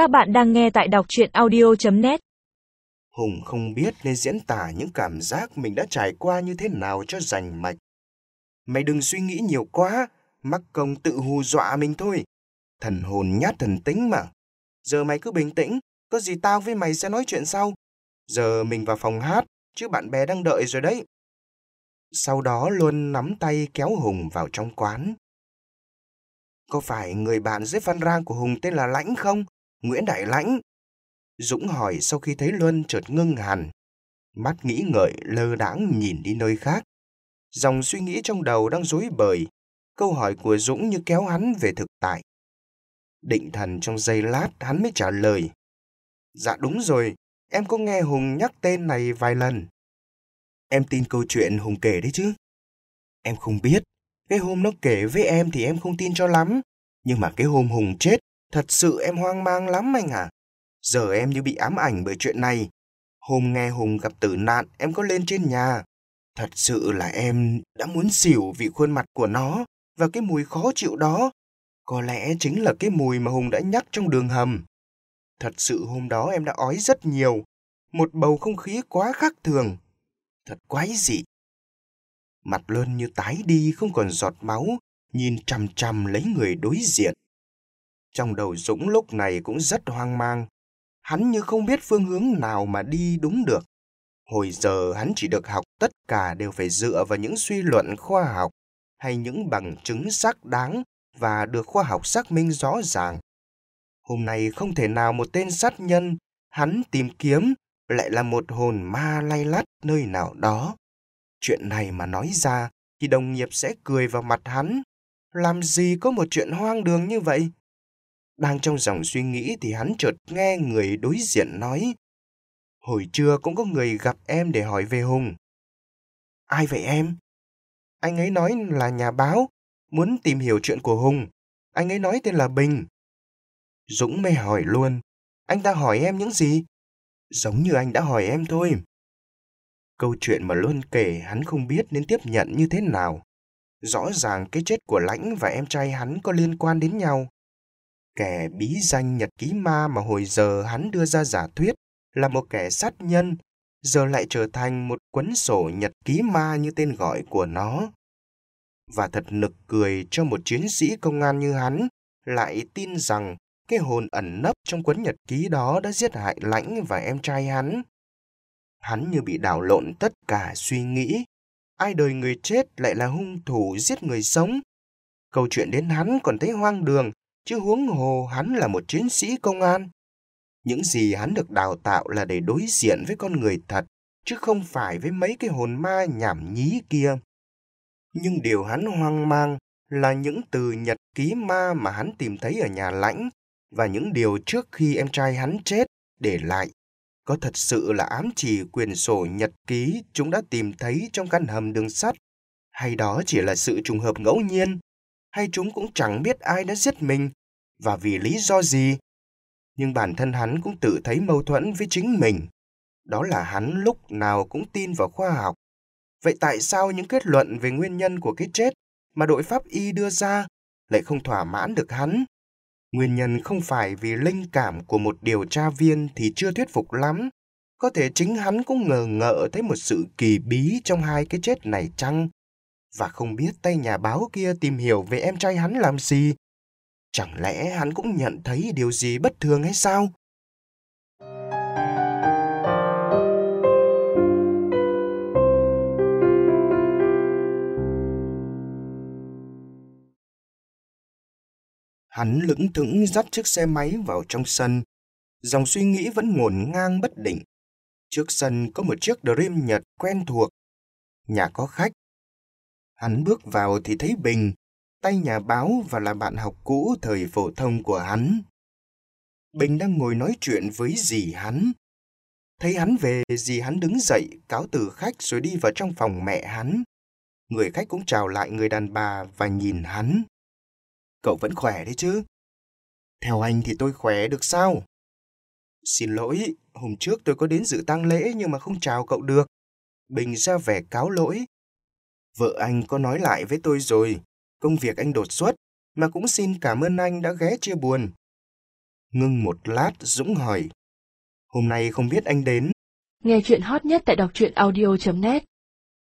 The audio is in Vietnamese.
Các bạn đang nghe tại đọc chuyện audio.net Hùng không biết nên diễn tả những cảm giác mình đã trải qua như thế nào cho rành mạch. Mày đừng suy nghĩ nhiều quá, mắc công tự hù dọa mình thôi. Thần hồn nhát thần tính mà. Giờ mày cứ bình tĩnh, có gì tao với mày sẽ nói chuyện sau. Giờ mình vào phòng hát, chứ bạn bè đang đợi rồi đấy. Sau đó Luân nắm tay kéo Hùng vào trong quán. Có phải người bạn dưới văn rang của Hùng tên là Lãnh không? Nguyễn Đại Lãnh. Dũng hỏi sau khi thấy Luân chợt ngưng hẳn. Mắt nghĩ ngợi lơ đãng nhìn đi nơi khác. Dòng suy nghĩ trong đầu đang rối bời. Câu hỏi của Dũng như kéo hắn về thực tại. Định thần trong giây lát hắn mới trả lời. Dạ đúng rồi, em có nghe Hùng nhắc tên này vài lần. Em tin câu chuyện Hùng kể đấy chứ? Em không biết. Cái hôm nó kể với em thì em không tin cho lắm. Nhưng mà cái hôm Hùng chết, thật sự em hoang mang lắm anh à. Giờ em như bị ám ảnh bởi chuyện này. Hôm nghe Hùng gặp tử nạn, em có lên trên nhà. Thật sự là em đã muốn xỉu vì khuôn mặt của nó và cái mùi khó chịu đó. Có lẽ chính là cái mùi mà Hùng đã nhắc trong đường hầm. Thật sự hôm đó em đã ói rất nhiều. Một bầu không khí quá khác thường. Thật quái dị. Mặt Luân như tái đi không còn giọt máu, nhìn chằm chằm lấy người đối diện. Trong đầu Dũng lúc này cũng rất hoang mang. Hắn như không biết phương hướng nào mà đi đúng được. Hồi giờ hắn chỉ được học tất cả đều phải dựa vào những suy luận khoa học hay những bằng chứng xác đáng và được khoa học xác minh rõ ràng. Hôm nay không thể nào một tên sát nhân, hắn tìm kiếm lại là một hồn ma lay lắt nơi nào đó. Chuyện này mà nói ra thì đồng nghiệp sẽ cười vào mặt hắn. Làm gì có một chuyện hoang đường như vậy? Đang trong dòng suy nghĩ thì hắn chợt nghe người đối diện nói. Hồi trưa cũng có người gặp em để hỏi về Hùng. Ai vậy em? Anh ấy nói là nhà báo, muốn tìm hiểu chuyện của Hùng. Anh ấy nói tên là Bình. Dũng mê hỏi luôn. Anh ta hỏi em những gì? Giống như anh đã hỏi em thôi. Câu chuyện mà Luân kể hắn không biết nên tiếp nhận như thế nào. Rõ ràng cái chết của Lãnh và em trai hắn có liên quan đến nhau. Kẻ bí danh nhật ký ma mà hồi giờ hắn đưa ra giả thuyết là một kẻ sát nhân, giờ lại trở thành một cuốn sổ nhật ký ma như tên gọi của nó. Và thật nực cười cho một chiến sĩ công an như hắn lại tin rằng cái hồn ẩn nấp trong cuốn nhật ký đó đã giết hại Lãnh và em trai hắn. Hắn như bị đảo lộn tất cả suy nghĩ. Ai đời người chết lại là hung thủ giết người sống? Câu chuyện đến hắn còn thấy hoang đường, chứ huống hồ hắn là một chiến sĩ công an. Những gì hắn được đào tạo là để đối diện với con người thật, chứ không phải với mấy cái hồn ma nhảm nhí kia. Nhưng điều hắn hoang mang là những từ nhật ký ma mà hắn tìm thấy ở nhà lãnh và những điều trước khi em trai hắn chết để lại có thật sự là ám chỉ quyền sổ nhật ký chúng đã tìm thấy trong căn hầm đường sắt hay đó chỉ là sự trùng hợp ngẫu nhiên hay chúng cũng chẳng biết ai đã giết mình và vì lý do gì nhưng bản thân hắn cũng tự thấy mâu thuẫn với chính mình đó là hắn lúc nào cũng tin vào khoa học vậy tại sao những kết luận về nguyên nhân của cái chết mà đội pháp y đưa ra lại không thỏa mãn được hắn Nguyên nhân không phải vì linh cảm của một điều tra viên thì chưa thuyết phục lắm. Có thể chính hắn cũng ngờ ngợ thấy một sự kỳ bí trong hai cái chết này chăng? Và không biết tay nhà báo kia tìm hiểu về em trai hắn làm gì? Chẳng lẽ hắn cũng nhận thấy điều gì bất thường hay sao? Hắn lững thững dắt chiếc xe máy vào trong sân. Dòng suy nghĩ vẫn ngổn ngang bất định. Trước sân có một chiếc Dream Nhật quen thuộc. Nhà có khách. Hắn bước vào thì thấy Bình, tay nhà báo và là bạn học cũ thời phổ thông của hắn. Bình đang ngồi nói chuyện với dì hắn. Thấy hắn về, dì hắn đứng dậy, cáo từ khách rồi đi vào trong phòng mẹ hắn. Người khách cũng chào lại người đàn bà và nhìn hắn. Cậu vẫn khỏe đấy chứ? Theo anh thì tôi khỏe được sao? Xin lỗi, hôm trước tôi có đến dự tang lễ nhưng mà không chào cậu được. Bình ra vẻ cáo lỗi. Vợ anh có nói lại với tôi rồi, công việc anh đột xuất, mà cũng xin cảm ơn anh đã ghé chia buồn. Ngưng một lát, Dũng hỏi. Hôm nay không biết anh đến. Nghe chuyện hot nhất tại đọc truyện audio.net